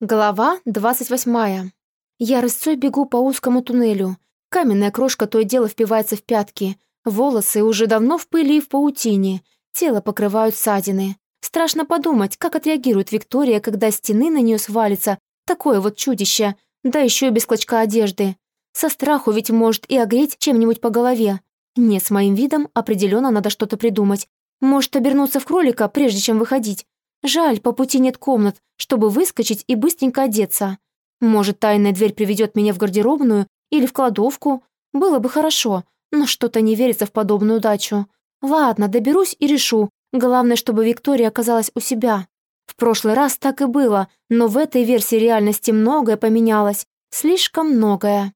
Глава 28. Я рысцой бегу по узкому туннелю. Каменная крошка то и дело впивается в пятки. Волосы уже давно в пыли и в паутине. Тело покрывают ссадины. Страшно подумать, как отреагирует Виктория, когда стены на нее свалится. Такое вот чудище. Да еще и без клочка одежды. Со страху ведь может и огреть чем-нибудь по голове. Нет, с моим видом определенно надо что-то придумать. Может обернуться в кролика, прежде чем выходить. Жаль, по пути нет комнат, чтобы выскочить и быстренько одеться. Может, тайная дверь приведет меня в гардеробную или в кладовку. Было бы хорошо, но что-то не верится в подобную удачу. Ладно, доберусь и решу. Главное, чтобы Виктория оказалась у себя. В прошлый раз так и было, но в этой версии реальности многое поменялось. Слишком многое.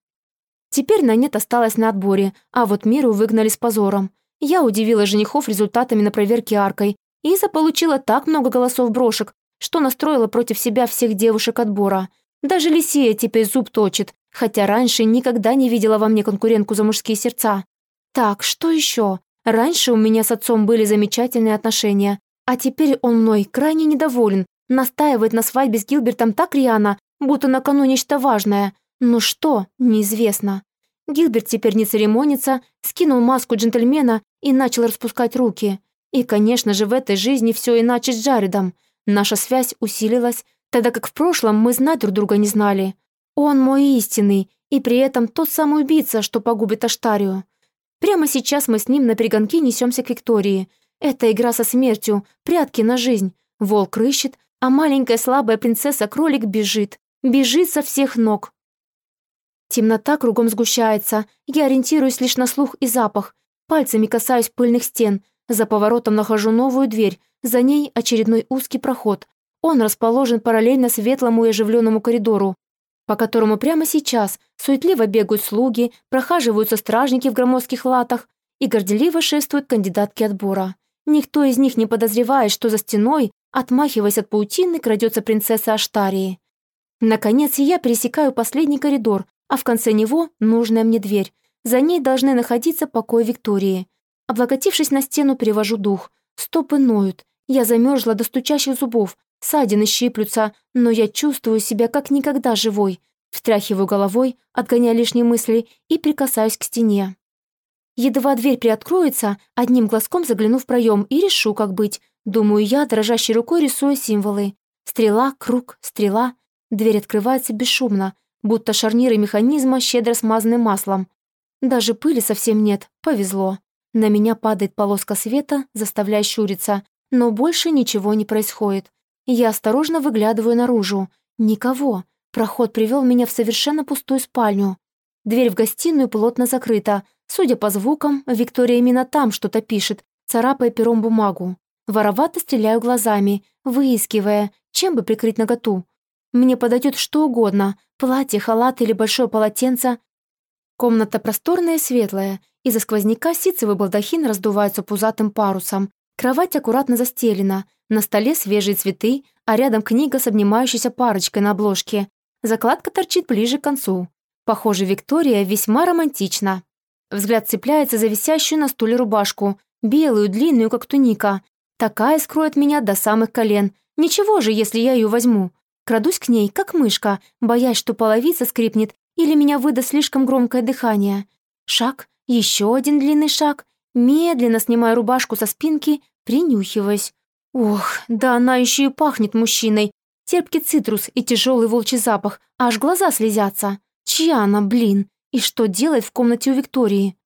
Теперь на нет осталось на отборе, а вот Миру выгнали с позором. Я удивила женихов результатами на проверке аркой, Иза получила так много голосов брошек, что настроила против себя всех девушек отбора. Даже Лисия теперь зуб точит, хотя раньше никогда не видела во мне конкурентку за мужские сердца. Так, что еще? Раньше у меня с отцом были замечательные отношения, а теперь он мной крайне недоволен, настаивает на свадьбе с Гилбертом так рьяно, будто на кону нечто важное. Но что, неизвестно. Гилберт теперь не церемонится, скинул маску джентльмена и начал распускать руки. И, конечно же, в этой жизни все иначе с Джаредом. Наша связь усилилась, тогда как в прошлом мы знать друг друга не знали. Он мой истинный, и при этом тот самый убийца, что погубит Аштарию. Прямо сейчас мы с ним на перегонки несемся к Виктории. Это игра со смертью, прятки на жизнь. Волк рыщет, а маленькая слабая принцесса-кролик бежит. Бежит со всех ног. Темнота кругом сгущается. Я ориентируюсь лишь на слух и запах. Пальцами касаюсь пыльных стен. За поворотом нахожу новую дверь, за ней очередной узкий проход. Он расположен параллельно светлому и оживленному коридору, по которому прямо сейчас суетливо бегают слуги, прохаживаются стражники в громоздких латах и горделиво шествуют кандидатки отбора. Никто из них не подозревает, что за стеной, отмахиваясь от паутины, крадется принцесса Аштарии. Наконец, я пересекаю последний коридор, а в конце него нужная мне дверь. За ней должны находиться покой Виктории. Облокотившись на стену, перевожу дух. Стопы ноют. Я замерзла до стучащих зубов. Садины щиплются, но я чувствую себя как никогда живой. Встряхиваю головой, отгоняя лишние мысли, и прикасаюсь к стене. Едва дверь приоткроется, одним глазком загляну в проем и решу, как быть. Думаю я, дрожащей рукой рисуя символы. Стрела, круг, стрела. Дверь открывается бесшумно, будто шарниры механизма щедро смазаны маслом. Даже пыли совсем нет, повезло. На меня падает полоска света, заставляя щуриться, но больше ничего не происходит. Я осторожно выглядываю наружу. Никого. Проход привел меня в совершенно пустую спальню. Дверь в гостиную плотно закрыта. Судя по звукам, Виктория именно там что-то пишет, царапая пером бумагу. Воровато стреляю глазами, выискивая, чем бы прикрыть наготу. Мне подойдет что угодно — платье, халат или большое полотенце. Комната просторная и светлая, из-за сквозняка ситцевый балдахин раздувается пузатым парусом. Кровать аккуратно застелена, на столе свежие цветы, а рядом книга с обнимающейся парочкой на обложке. Закладка торчит ближе к концу. Похоже, Виктория весьма романтична. Взгляд цепляется за висящую на стуле рубашку, белую, длинную, как туника. Такая скроет меня до самых колен. Ничего же, если я ее возьму. Крадусь к ней, как мышка, боясь, что половица скрипнет или меня выдаст слишком громкое дыхание. Шаг, еще один длинный шаг. Медленно снимаю рубашку со спинки, принюхиваясь. Ох, да она еще и пахнет мужчиной. Терпкий цитрус и тяжелый волчий запах, аж глаза слезятся. Чья она, блин? И что делает в комнате у Виктории?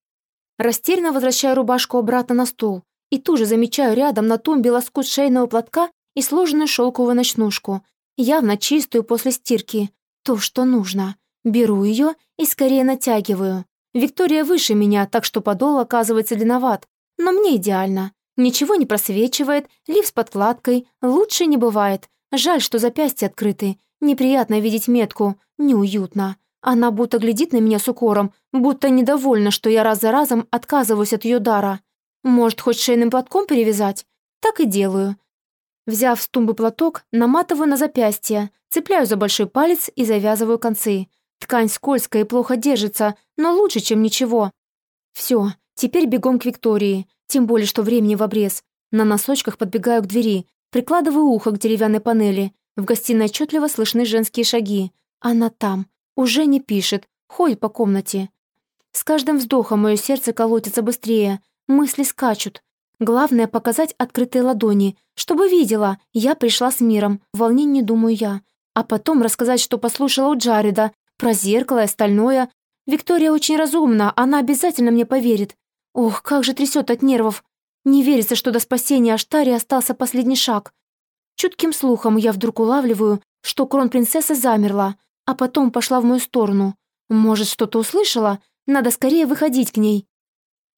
Растерянно возвращаю рубашку обратно на стол и тут же замечаю рядом на тумбе лоскут шейного платка и сложенную шелковую ночнушку, явно чистую после стирки. То, что нужно. Беру ее и скорее натягиваю. Виктория выше меня, так что подол оказывается длинноват. Но мне идеально. Ничего не просвечивает, лиф с подкладкой. Лучше не бывает. Жаль, что запястья открыты. Неприятно видеть метку. Неуютно. Она будто глядит на меня с укором, будто недовольна, что я раз за разом отказываюсь от ее дара. Может, хоть шейным платком перевязать? Так и делаю. Взяв с тумбы платок, наматываю на запястье, цепляю за большой палец и завязываю концы. Ткань скользкая и плохо держится, но лучше, чем ничего. Все, теперь бегом к Виктории, тем более, что времени в обрез. На носочках подбегаю к двери, прикладываю ухо к деревянной панели. В гостиной отчетливо слышны женские шаги. Она там. Уже не пишет. Ходит по комнате. С каждым вздохом мое сердце колотится быстрее. Мысли скачут. Главное — показать открытые ладони, чтобы видела, я пришла с миром, в волнении думаю я. А потом рассказать, что послушала у Джареда, про зеркало и остальное. Виктория очень разумна, она обязательно мне поверит. Ох, как же трясет от нервов. Не верится, что до спасения Аштари остался последний шаг. Чутким слухом я вдруг улавливаю, что кронпринцесса замерла, а потом пошла в мою сторону. Может, что-то услышала? Надо скорее выходить к ней.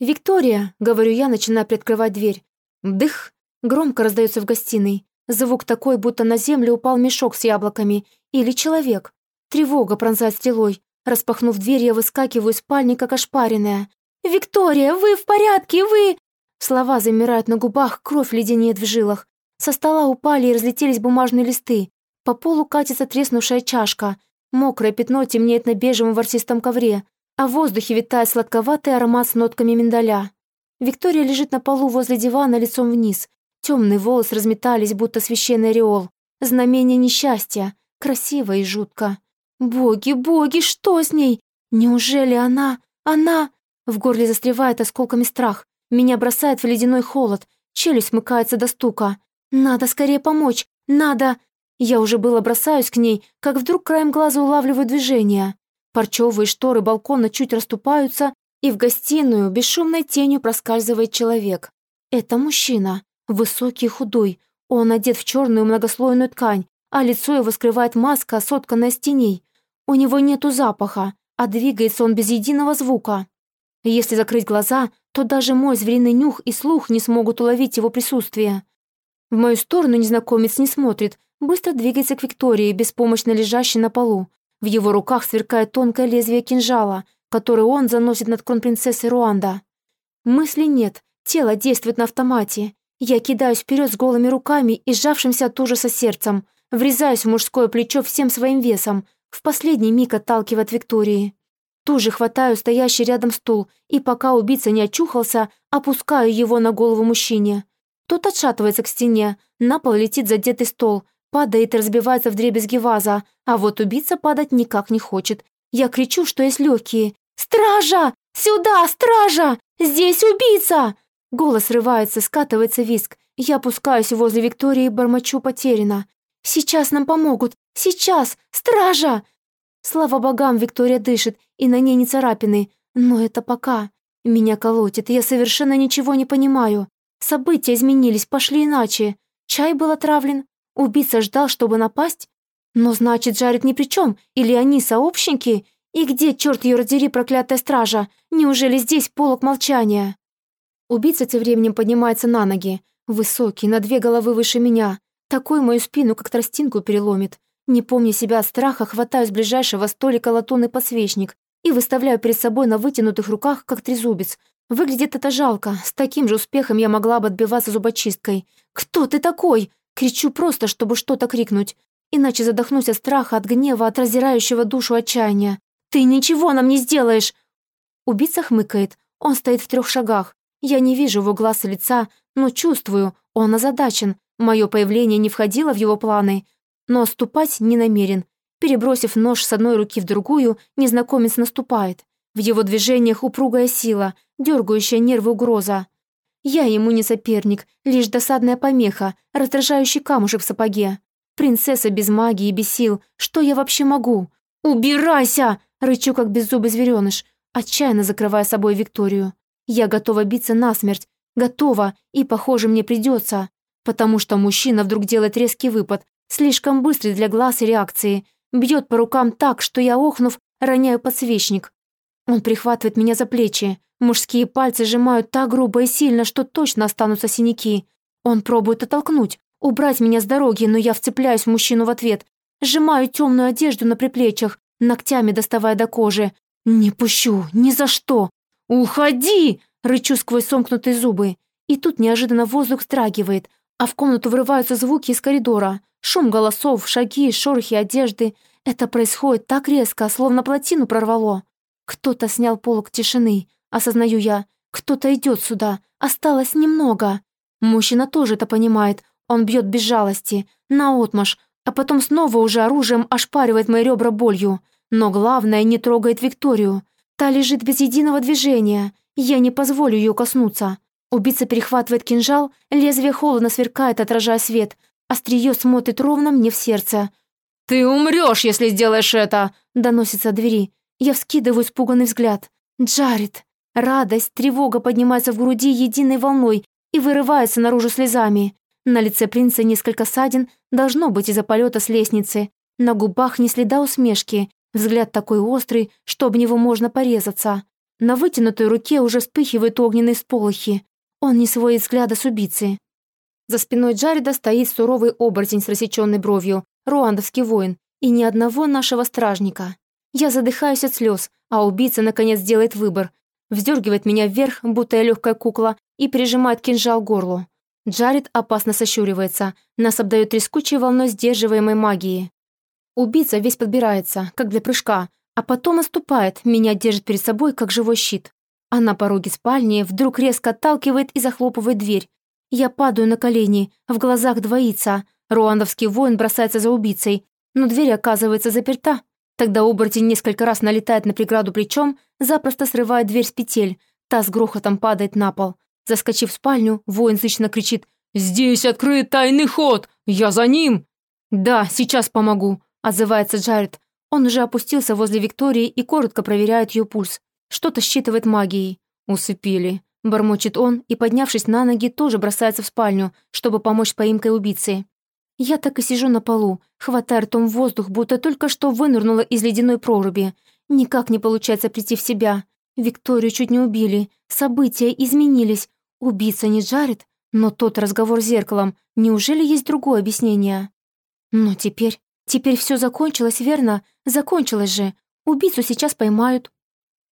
«Виктория!» — говорю я, начиная приоткрывать дверь. «Вдых!» — громко раздается в гостиной. Звук такой, будто на землю упал мешок с яблоками. Или человек. Тревога пронзает стрелой. Распахнув дверь, я выскакиваю из спальни, как ошпаренная. «Виктория, вы в порядке, вы...» Слова замирают на губах, кровь леденеет в жилах. Со стола упали и разлетелись бумажные листы. По полу катится треснувшая чашка. Мокрое пятно темнеет на бежевом ворсистом ковре а в воздухе витает сладковатый аромат с нотками миндаля. Виктория лежит на полу возле дивана лицом вниз. Темные волосы разметались, будто священный ореол. Знамение несчастья. Красиво и жутко. «Боги, боги, что с ней? Неужели она... она...» В горле застревает осколками страх. Меня бросает в ледяной холод. Челюсть смыкается до стука. «Надо скорее помочь! Надо...» Я уже было бросаюсь к ней, как вдруг краем глаза улавливаю движение. Парчевые шторы балкона чуть расступаются, и в гостиную бесшумной тенью проскальзывает человек. Это мужчина, высокий и худой. Он одет в черную многослойную ткань, а лицо его скрывает маска, сотканная с теней. У него нету запаха, а двигается он без единого звука. Если закрыть глаза, то даже мой звериный нюх и слух не смогут уловить его присутствие. В мою сторону незнакомец не смотрит, быстро двигается к Виктории, беспомощно лежащей на полу. В его руках сверкает тонкое лезвие кинжала, который он заносит над кронпринцессой Руанда. Мысли нет, тело действует на автомате. Я кидаюсь вперед с голыми руками и сжавшимся от ужаса сердцем, врезаюсь в мужское плечо всем своим весом, в последний миг отталкивая от Виктории. Тут же хватаю стоящий рядом стул и, пока убийца не очухался, опускаю его на голову мужчине. Тот отшатывается к стене, на пол летит задетый стол, Падает и разбивается в дребезги ваза, а вот убийца падать никак не хочет. Я кричу, что есть легкие. «Стража! Сюда, стража! Здесь убийца!» Голос срывается, скатывается виск. Я опускаюсь возле Виктории и бормочу потеряно. «Сейчас нам помогут! Сейчас! Стража!» Слава богам, Виктория дышит, и на ней не царапины. Но это пока. Меня колотит, я совершенно ничего не понимаю. События изменились, пошли иначе. Чай был отравлен, Убийца ждал, чтобы напасть? Но значит, Джаред ни при чем, или они сообщники? И где, черт ее раздери, проклятая стража? Неужели здесь полок молчания? Убийца тем временем поднимается на ноги. Высокий, на две головы выше меня. Такой мою спину, как тростинку, переломит. Не помня себя от страха, хватаю с ближайшего столика латунный подсвечник и выставляю перед собой на вытянутых руках, как трезубец. Выглядит это жалко. С таким же успехом я могла бы отбиваться зубочисткой. «Кто ты такой?» Кричу просто, чтобы что-то крикнуть. Иначе задохнусь от страха, от гнева, от раздирающего душу отчаяния. «Ты ничего нам не сделаешь!» Убийца хмыкает. Он стоит в трех шагах. Я не вижу его глаз и лица, но чувствую, он озадачен. Мое появление не входило в его планы, но ступать не намерен. Перебросив нож с одной руки в другую, незнакомец наступает. В его движениях упругая сила, дергающая нервы угроза. Я ему не соперник, лишь досадная помеха, раздражающий камушек в сапоге. Принцесса без магии и без сил. Что я вообще могу? «Убирайся!» — рычу, как беззубый звереныш, отчаянно закрывая собой Викторию. Я готова биться насмерть. Готова, и, похоже, мне придется. Потому что мужчина вдруг делает резкий выпад, слишком быстрый для глаз и реакции. Бьет по рукам так, что я, охнув, роняю подсвечник. Он прихватывает меня за плечи. Мужские пальцы сжимают так грубо и сильно, что точно останутся синяки. Он пробует оттолкнуть, убрать меня с дороги, но я вцепляюсь в мужчину в ответ. Сжимаю темную одежду на приплечьях, ногтями доставая до кожи. «Не пущу, ни за что!» «Уходи!» — рычу сквозь сомкнутые зубы. И тут неожиданно воздух страгивает, а в комнату вырываются звуки из коридора. Шум голосов, шаги, шорохи одежды. Это происходит так резко, словно плотину прорвало. Кто-то снял полок тишины, Осознаю я, кто-то идет сюда, осталось немного. Мужчина тоже это понимает, он бьет без жалости, наотмашь, а потом снова уже оружием ошпаривает мои ребра болью. Но главное, не трогает Викторию. Та лежит без единого движения. Я не позволю ее коснуться. Убийца перехватывает кинжал, лезвие холодно сверкает, отражая свет. Острие смотрит ровно мне в сердце. «Ты умрешь, если сделаешь это!» — доносится от двери. Я вскидываю испуганный взгляд. Джаред. Радость, тревога поднимается в груди единой волной и вырывается наружу слезами. На лице принца несколько ссадин, должно быть из-за полета с лестницы. На губах не следа усмешки, взгляд такой острый, что об него можно порезаться. На вытянутой руке уже вспыхивают огненные сполохи. Он не сводит взгляда с убийцы. За спиной Джареда стоит суровый оборотень с рассеченной бровью, руандовский воин, и ни одного нашего стражника. Я задыхаюсь от слез, а убийца наконец делает выбор. Вздергивает меня вверх, будто я легкая кукла, и прижимает кинжал к горлу. Джаред опасно сощуривается, нас обдает трескучей волной сдерживаемой магии. Убийца весь подбирается, как для прыжка, а потом оступает, меня держит перед собой, как живой щит. А на пороге спальни вдруг резко отталкивает и захлопывает дверь. Я падаю на колени, в глазах двоится. Руандовский воин бросается за убийцей, но дверь оказывается заперта. Тогда оборотень несколько раз налетает на преграду плечом, запросто срывает дверь с петель. Та с грохотом падает на пол. Заскочив в спальню, воин зычно кричит «Здесь открыт тайный ход! Я за ним!» «Да, сейчас помогу», — отзывается Джаред. Он уже опустился возле Виктории и коротко проверяет ее пульс. Что-то считывает магией. «Усыпили», — бормочет он и, поднявшись на ноги, тоже бросается в спальню, чтобы помочь с поимкой убийцы. Я так и сижу на полу, хватая ртом воздух, будто только что вынырнула из ледяной проруби. Никак не получается прийти в себя. Викторию чуть не убили, события изменились, Убийца не жарит, но тот разговор с зеркалом, неужели есть другое объяснение? Но теперь, теперь все закончилось, верно? Закончилось же. Убийцу сейчас поймают.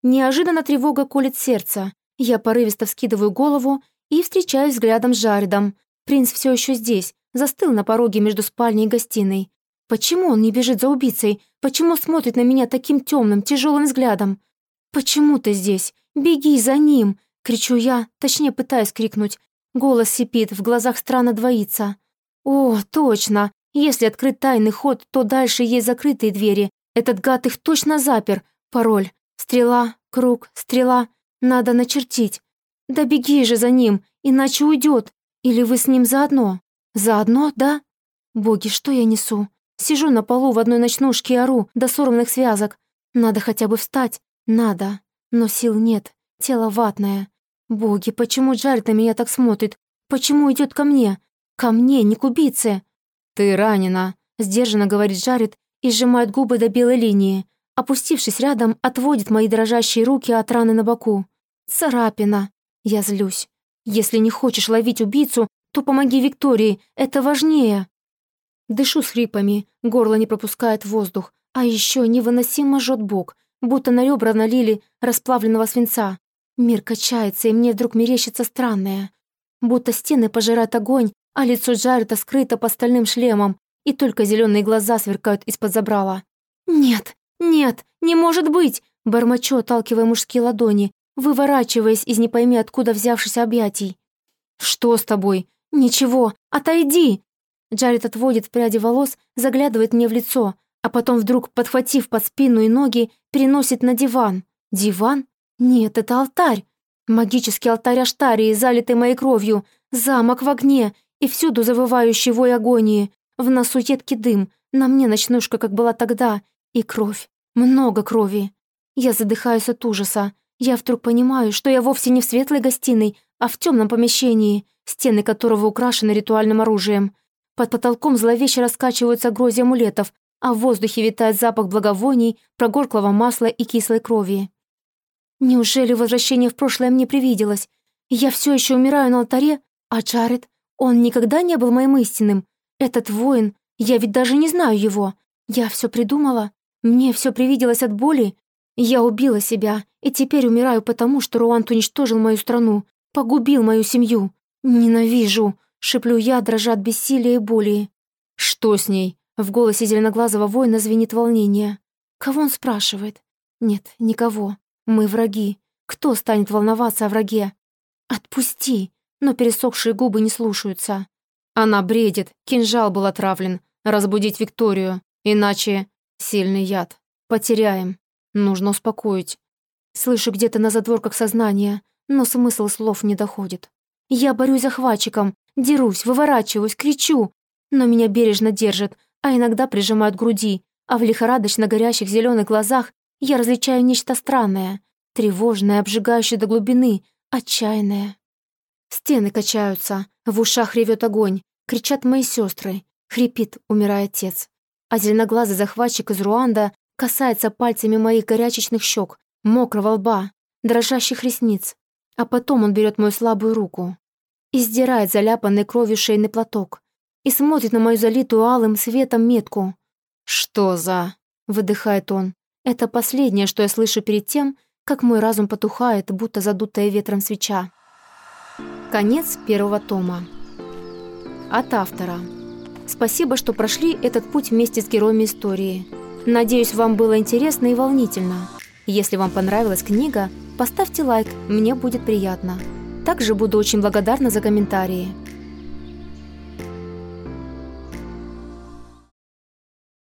Неожиданно тревога колет сердце. Я порывисто вскидываю голову и встречаюсь взглядом с Жаридом. Принц все еще здесь, застыл на пороге между спальней и гостиной. Почему он не бежит за убийцей? Почему смотрит на меня таким темным, тяжелым взглядом? Почему ты здесь? Беги за ним! Кричу я, точнее пытаюсь крикнуть. Голос сипит, в глазах странно двоится. О, точно! Если открыть тайный ход, то дальше есть закрытые двери. Этот гад их точно запер. Пароль. Стрела, круг, стрела. Надо начертить. Да беги же за ним, иначе уйдет. Или вы с ним заодно? Заодно, да? Боги, что я несу? Сижу на полу в одной ночнушке и ору до сорванных связок. Надо хотя бы встать. Надо. Но сил нет. Тело ватное. Боги, почему Джаред на меня так смотрит? Почему идет ко мне? Ко мне, не к убийце. Ты ранена, сдержанно говорит Джаред и сжимает губы до белой линии. Опустившись рядом, отводит мои дрожащие руки от раны на боку. Царапина. Я злюсь. Если не хочешь ловить убийцу, то помоги Виктории, это важнее. Дышу с хрипами, горло не пропускает воздух, а еще невыносимо жжет бок, будто на ребра налили расплавленного свинца. Мир качается, и мне вдруг мерещится странное. Будто стены пожирают огонь, а лицо Джареда скрыто по стальным шлемам, и только зеленые глаза сверкают из-под забрала. «Нет, нет, не может быть!» Бормочу, отталкивая мужские ладони, выворачиваясь из не пойми откуда взявшихся объятий. «Что с тобой?» «Ничего, отойди!» Джаред отводит пряди волос, заглядывает мне в лицо, а потом вдруг, подхватив под спину и ноги, переносит на диван. Диван? Нет, это алтарь. Магический алтарь Аштарии, залитый моей кровью, замок в огне и всюду завывающий вой агонии. В носу едкий дым, на мне ночнушка, как была тогда, и кровь. Много крови. Я задыхаюсь от ужаса. Я вдруг понимаю, что я вовсе не в светлой гостиной, а в темном помещении, стены которого украшены ритуальным оружием. Под потолком зловеще раскачиваются грози амулетов, а в воздухе витает запах благовоний, прогорклого масла и кислой крови. Неужели возвращение в прошлое мне привиделось? Я все еще умираю на алтаре, а Джаред, он никогда не был моим истинным. Этот воин, я ведь даже не знаю его. Я все придумала, мне все привиделось от боли. Я убила себя, и теперь умираю потому, что Руант уничтожил мою страну, погубил мою семью. Ненавижу, шеплю я, дрожа от бессилия и боли. Что с ней? В голосе зеленоглазого воина звенит волнение. Кого он спрашивает? Нет, никого. Мы враги. Кто станет волноваться о враге? Отпусти! Но пересохшие губы не слушаются. Она бредит, кинжал был отравлен. разбудить Викторию, иначе сильный яд. Потеряем. Нужно успокоить. Слышу где-то на задворках сознания, но смысл слов не доходит. Я борюсь захватчиком, дерусь, выворачиваюсь, кричу, но меня бережно держат, а иногда прижимают груди, а в лихорадочно горящих зеленых глазах я различаю нечто странное, тревожное, обжигающее до глубины, отчаянное. Стены качаются, в ушах ревет огонь, кричат мои сестры, хрипит, умирая отец. А зеленоглазый захватчик из Руанда касается пальцами моих горячечных щек, мокрого лба, дрожащих ресниц. А потом он берет мою слабую руку и сдирает заляпанный кровью шейный платок и смотрит на мою залитую алым светом метку. «Что за...» — выдыхает он. Это последнее, что я слышу перед тем, как мой разум потухает, будто задутая ветром свеча. Конец первого тома. От автора. Спасибо, что прошли этот путь вместе с героями истории. Надеюсь, вам было интересно и волнительно. Если вам понравилась книга, поставьте лайк, мне будет приятно. Также буду очень благодарна за комментарии.